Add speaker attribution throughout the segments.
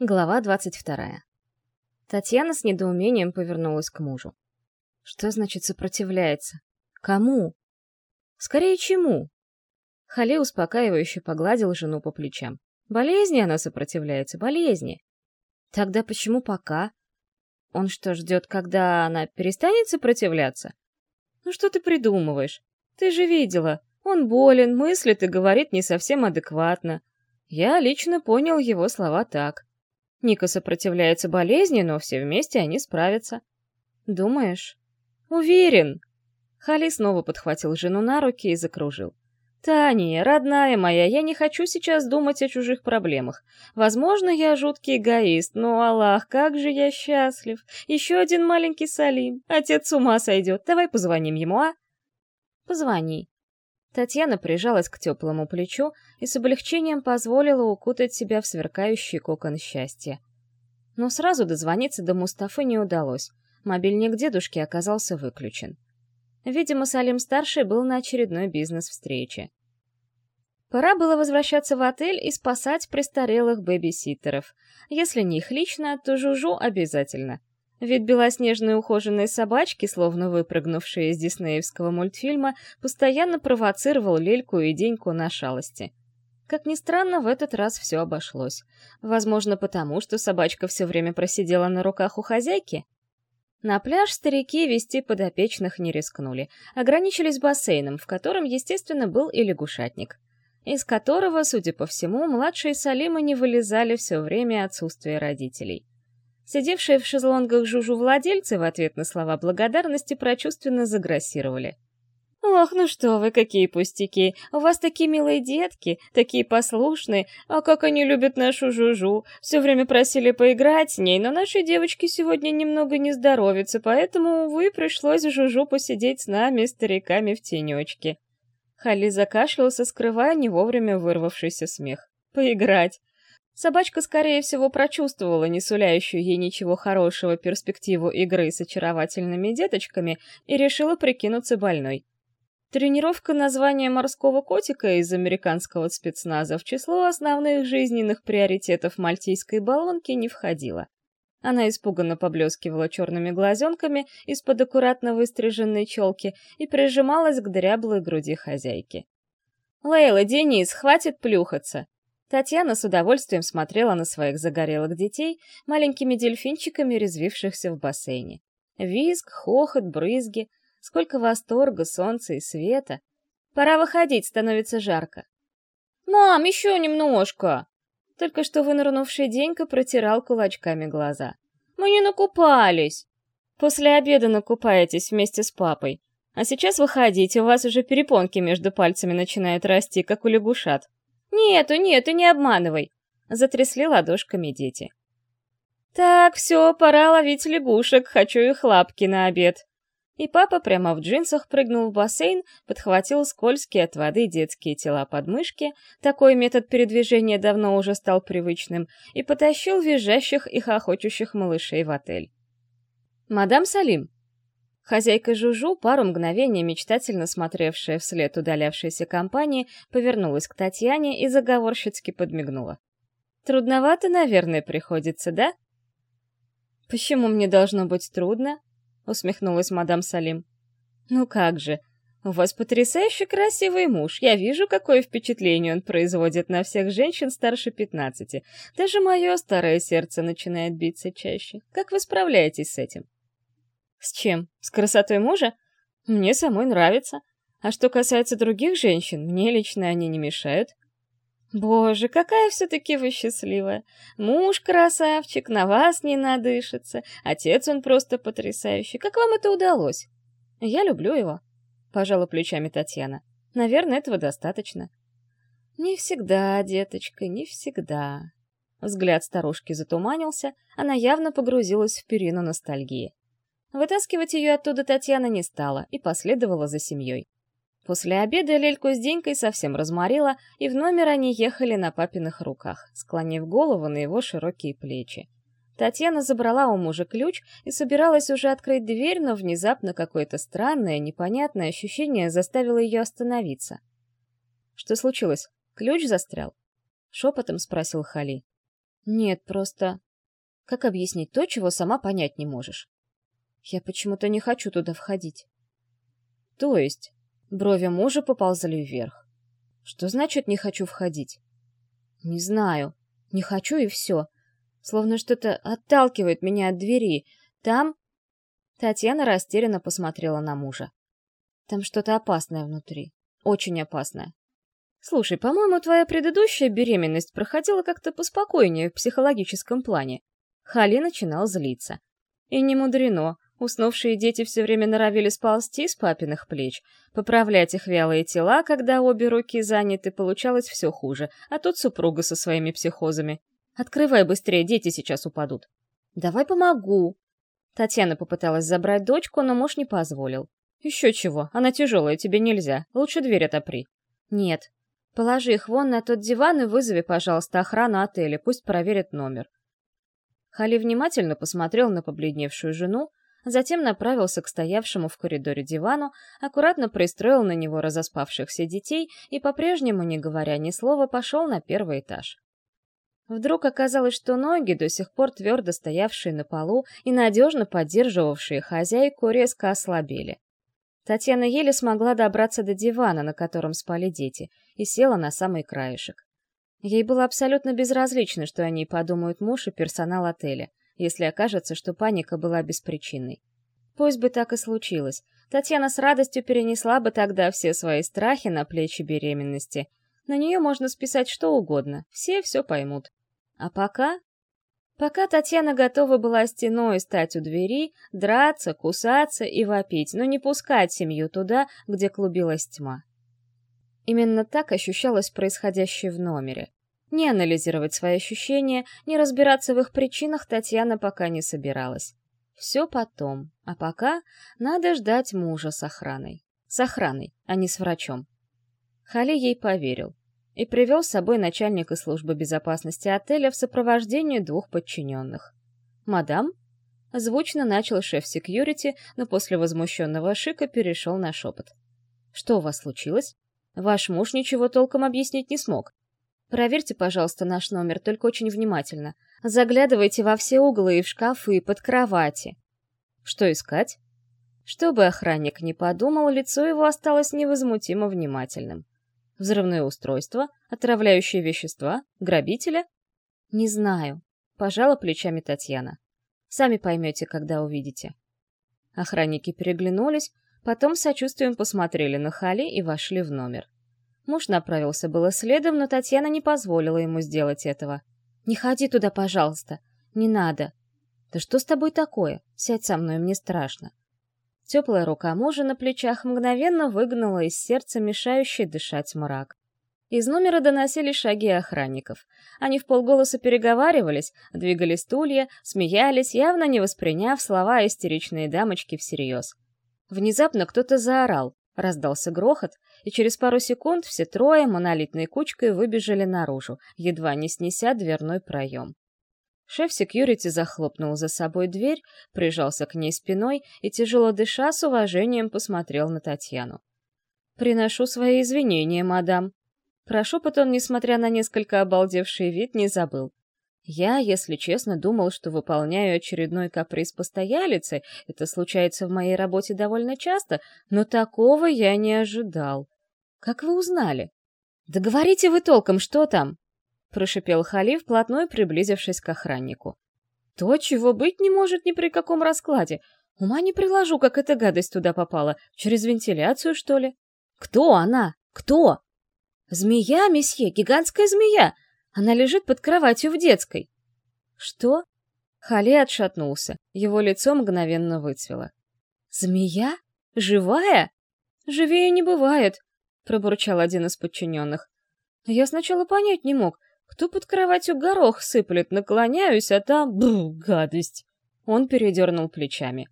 Speaker 1: Глава двадцать вторая. Татьяна с недоумением повернулась к мужу. Что значит сопротивляется? Кому? Скорее, чему? Хали успокаивающе погладил жену по плечам. Болезни она сопротивляется, болезни. Тогда почему пока? Он что, ждет, когда она перестанет сопротивляться? Ну что ты придумываешь? Ты же видела, он болен, мыслит и говорит не совсем адекватно. Я лично понял его слова так. Ника сопротивляется болезни, но все вместе они справятся. Думаешь? Уверен. Хали снова подхватил жену на руки и закружил. «Таня, родная моя, я не хочу сейчас думать о чужих проблемах. Возможно, я жуткий эгоист, но, Аллах, как же я счастлив. Еще один маленький Салим. Отец с ума сойдет. Давай позвоним ему, а?» «Позвони», Татьяна прижалась к теплому плечу и с облегчением позволила укутать себя в сверкающий кокон счастья. Но сразу дозвониться до Мустафы не удалось. Мобильник дедушки оказался выключен. Видимо, Салим-старший был на очередной бизнес-встрече. Пора было возвращаться в отель и спасать престарелых бэби-ситтеров. Если не их лично, то Жужу обязательно — ведь белоснежные ухоженные собачки, словно выпрыгнувшие из диснеевского мультфильма, постоянно провоцировал Лельку и Деньку на шалости. Как ни странно, в этот раз все обошлось. Возможно, потому, что собачка все время просидела на руках у хозяйки? На пляж старики вести подопечных не рискнули, ограничились бассейном, в котором, естественно, был и лягушатник, из которого, судя по всему, младшие Салимы не вылезали все время отсутствия родителей. Сидевшие в шезлонгах жужу владельцы в ответ на слова благодарности прочувственно заграссировали. «Ох, ну что вы, какие пустяки! У вас такие милые детки, такие послушные, а как они любят нашу Жужу! Все время просили поиграть с ней, но нашей девочке сегодня немного не здоровится, поэтому, увы, пришлось Жужу посидеть с нами, стариками, в тенечке». Хали закашлялся, скрывая не вовремя вырвавшийся смех. «Поиграть! Собачка, скорее всего, прочувствовала не ей ничего хорошего перспективу игры с очаровательными деточками и решила прикинуться больной. Тренировка названия морского котика из американского спецназа в число основных жизненных приоритетов мальтийской баллонки не входила. Она испуганно поблескивала черными глазенками из-под аккуратно выстриженной челки и прижималась к дряблой груди хозяйки. «Лейла, Денис, хватит плюхаться!» Татьяна с удовольствием смотрела на своих загорелых детей, маленькими дельфинчиками, резвившихся в бассейне. Визг, хохот, брызги, сколько восторга, солнца и света. Пора выходить, становится жарко. «Мам, еще немножко!» Только что вынырнувший Денька протирал кулачками глаза. «Мы не накупались!» «После обеда накупаетесь вместе с папой. А сейчас выходите, у вас уже перепонки между пальцами начинают расти, как у лягушат. «Нету, нету, не обманывай!» — затрясли ладошками дети. «Так, все, пора ловить лягушек, хочу их лапки на обед». И папа прямо в джинсах прыгнул в бассейн, подхватил скользкие от воды детские тела под мышки, такой метод передвижения давно уже стал привычным, и потащил визжащих и хохочущих малышей в отель. «Мадам Салим, Хозяйка Жужу, пару мгновений мечтательно смотревшая вслед удалявшейся компании, повернулась к Татьяне и заговорщицки подмигнула. «Трудновато, наверное, приходится, да?» «Почему мне должно быть трудно?» — усмехнулась мадам Салим. «Ну как же, у вас потрясающе красивый муж. Я вижу, какое впечатление он производит на всех женщин старше пятнадцати. Даже мое старое сердце начинает биться чаще. Как вы справляетесь с этим?» С чем? С красотой мужа? Мне самой нравится. А что касается других женщин, мне лично они не мешают. Боже, какая все-таки вы счастливая. Муж красавчик, на вас не надышится. Отец он просто потрясающий. Как вам это удалось? Я люблю его, пожала плечами Татьяна. Наверное, этого достаточно. Не всегда, деточка, не всегда. Взгляд старушки затуманился, она явно погрузилась в перину ностальгии. Вытаскивать ее оттуда Татьяна не стала и последовала за семьей. После обеда Лельку с Денькой совсем разморила, и в номер они ехали на папиных руках, склонив голову на его широкие плечи. Татьяна забрала у мужа ключ и собиралась уже открыть дверь, но внезапно какое-то странное, непонятное ощущение заставило ее остановиться. «Что случилось? Ключ застрял?» — шепотом спросил Хали. Нет, просто... Как объяснить то, чего сама понять не можешь? Я почему-то не хочу туда входить. То есть, брови мужа поползли вверх. Что значит «не хочу входить»? Не знаю. Не хочу и все. Словно что-то отталкивает меня от двери. Там... Татьяна растерянно посмотрела на мужа. Там что-то опасное внутри. Очень опасное. Слушай, по-моему, твоя предыдущая беременность проходила как-то поспокойнее в психологическом плане. Хали начинал злиться. И не мудрено. Уснувшие дети все время норовили сползти с папиных плеч. Поправлять их вялые тела, когда обе руки заняты, получалось все хуже. А тут супруга со своими психозами. «Открывай быстрее, дети сейчас упадут». «Давай помогу». Татьяна попыталась забрать дочку, но муж не позволил. «Еще чего, она тяжелая, тебе нельзя. Лучше дверь отопри». «Нет. Положи их вон на тот диван и вызови, пожалуйста, охрану отеля, пусть проверят номер». Хали внимательно посмотрел на побледневшую жену, затем направился к стоявшему в коридоре дивану, аккуратно пристроил на него разоспавшихся детей и, по-прежнему не говоря ни слова, пошел на первый этаж. Вдруг оказалось, что ноги, до сих пор твердо стоявшие на полу и надежно поддерживавшие хозяйку, резко ослабели. Татьяна еле смогла добраться до дивана, на котором спали дети, и села на самый краешек. Ей было абсолютно безразлично, что они подумают муж и персонал отеля — если окажется, что паника была беспричинной. Пусть бы так и случилось. Татьяна с радостью перенесла бы тогда все свои страхи на плечи беременности. На нее можно списать что угодно, все все поймут. А пока... Пока Татьяна готова была стеной стать у двери, драться, кусаться и вопить, но не пускать семью туда, где клубилась тьма. Именно так ощущалось происходящее в номере. Не анализировать свои ощущения, не разбираться в их причинах Татьяна пока не собиралась. Все потом, а пока надо ждать мужа с охраной. С охраной, а не с врачом. Хали ей поверил и привел с собой начальника службы безопасности отеля в сопровождении двух подчиненных. «Мадам?» Звучно начал шеф секьюрити, но после возмущенного шика перешел на шепот. «Что у вас случилось? Ваш муж ничего толком объяснить не смог. Проверьте, пожалуйста, наш номер, только очень внимательно. Заглядывайте во все углы и в шкафы, и под кровати. Что искать? Чтобы охранник не подумал, лицо его осталось невозмутимо внимательным. Взрывное устройство, отравляющие вещества, грабителя? Не знаю. Пожала плечами Татьяна. Сами поймете, когда увидите. Охранники переглянулись, потом сочувствием посмотрели на Хали и вошли в номер. Муж направился было следом, но Татьяна не позволила ему сделать этого. «Не ходи туда, пожалуйста. Не надо». «Да что с тобой такое? Сядь со мной, мне страшно». Теплая рука мужа на плечах мгновенно выгнала из сердца мешающий дышать мрак. Из номера доносили шаги охранников. Они в полголоса переговаривались, двигали стулья, смеялись, явно не восприняв слова истеричной дамочки всерьез. Внезапно кто-то заорал, раздался грохот, и через пару секунд все трое монолитной кучкой выбежали наружу, едва не снеся дверной проем. Шеф секьюрити захлопнул за собой дверь, прижался к ней спиной и, тяжело дыша, с уважением посмотрел на Татьяну. «Приношу свои извинения, мадам». Про шепот несмотря на несколько обалдевший вид, не забыл. Я, если честно, думал, что выполняю очередной каприз постоялицы, это случается в моей работе довольно часто, но такого я не ожидал. Как вы узнали? Да говорите вы толком, что там? Прошипел Халиф, вплотную приблизившись к охраннику. То, чего быть не может ни при каком раскладе. Ума не приложу, как эта гадость туда попала. Через вентиляцию, что ли? Кто она? Кто? Змея, месье, гигантская змея. Она лежит под кроватью в детской. Что? Хали отшатнулся. Его лицо мгновенно выцвело. Змея? Живая? Живее не бывает. — пробурчал один из подчиненных. Я сначала понять не мог, кто под кроватью горох сыплет, наклоняюсь, а там... Бру, гадость! Он передернул плечами.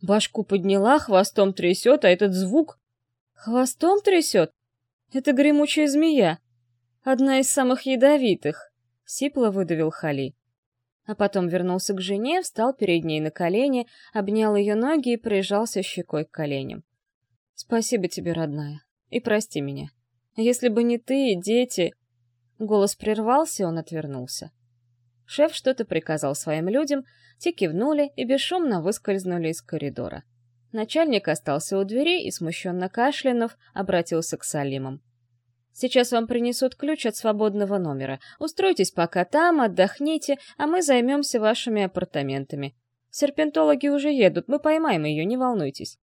Speaker 1: Башку подняла, хвостом трясет, а этот звук... Хвостом трясет? Это гремучая змея. Одна из самых ядовитых. Сипло выдавил Хали. А потом вернулся к жене, встал перед ней на колени, обнял ее ноги и прижался щекой к коленям. «Спасибо тебе, родная. И прости меня. Если бы не ты и дети...» Голос прервался, он отвернулся. Шеф что-то приказал своим людям, те кивнули и бесшумно выскользнули из коридора. Начальник остался у двери и, смущенно кашлянув, обратился к Салимам. «Сейчас вам принесут ключ от свободного номера. Устройтесь пока там, отдохните, а мы займемся вашими апартаментами. Серпентологи уже едут, мы поймаем ее, не волнуйтесь».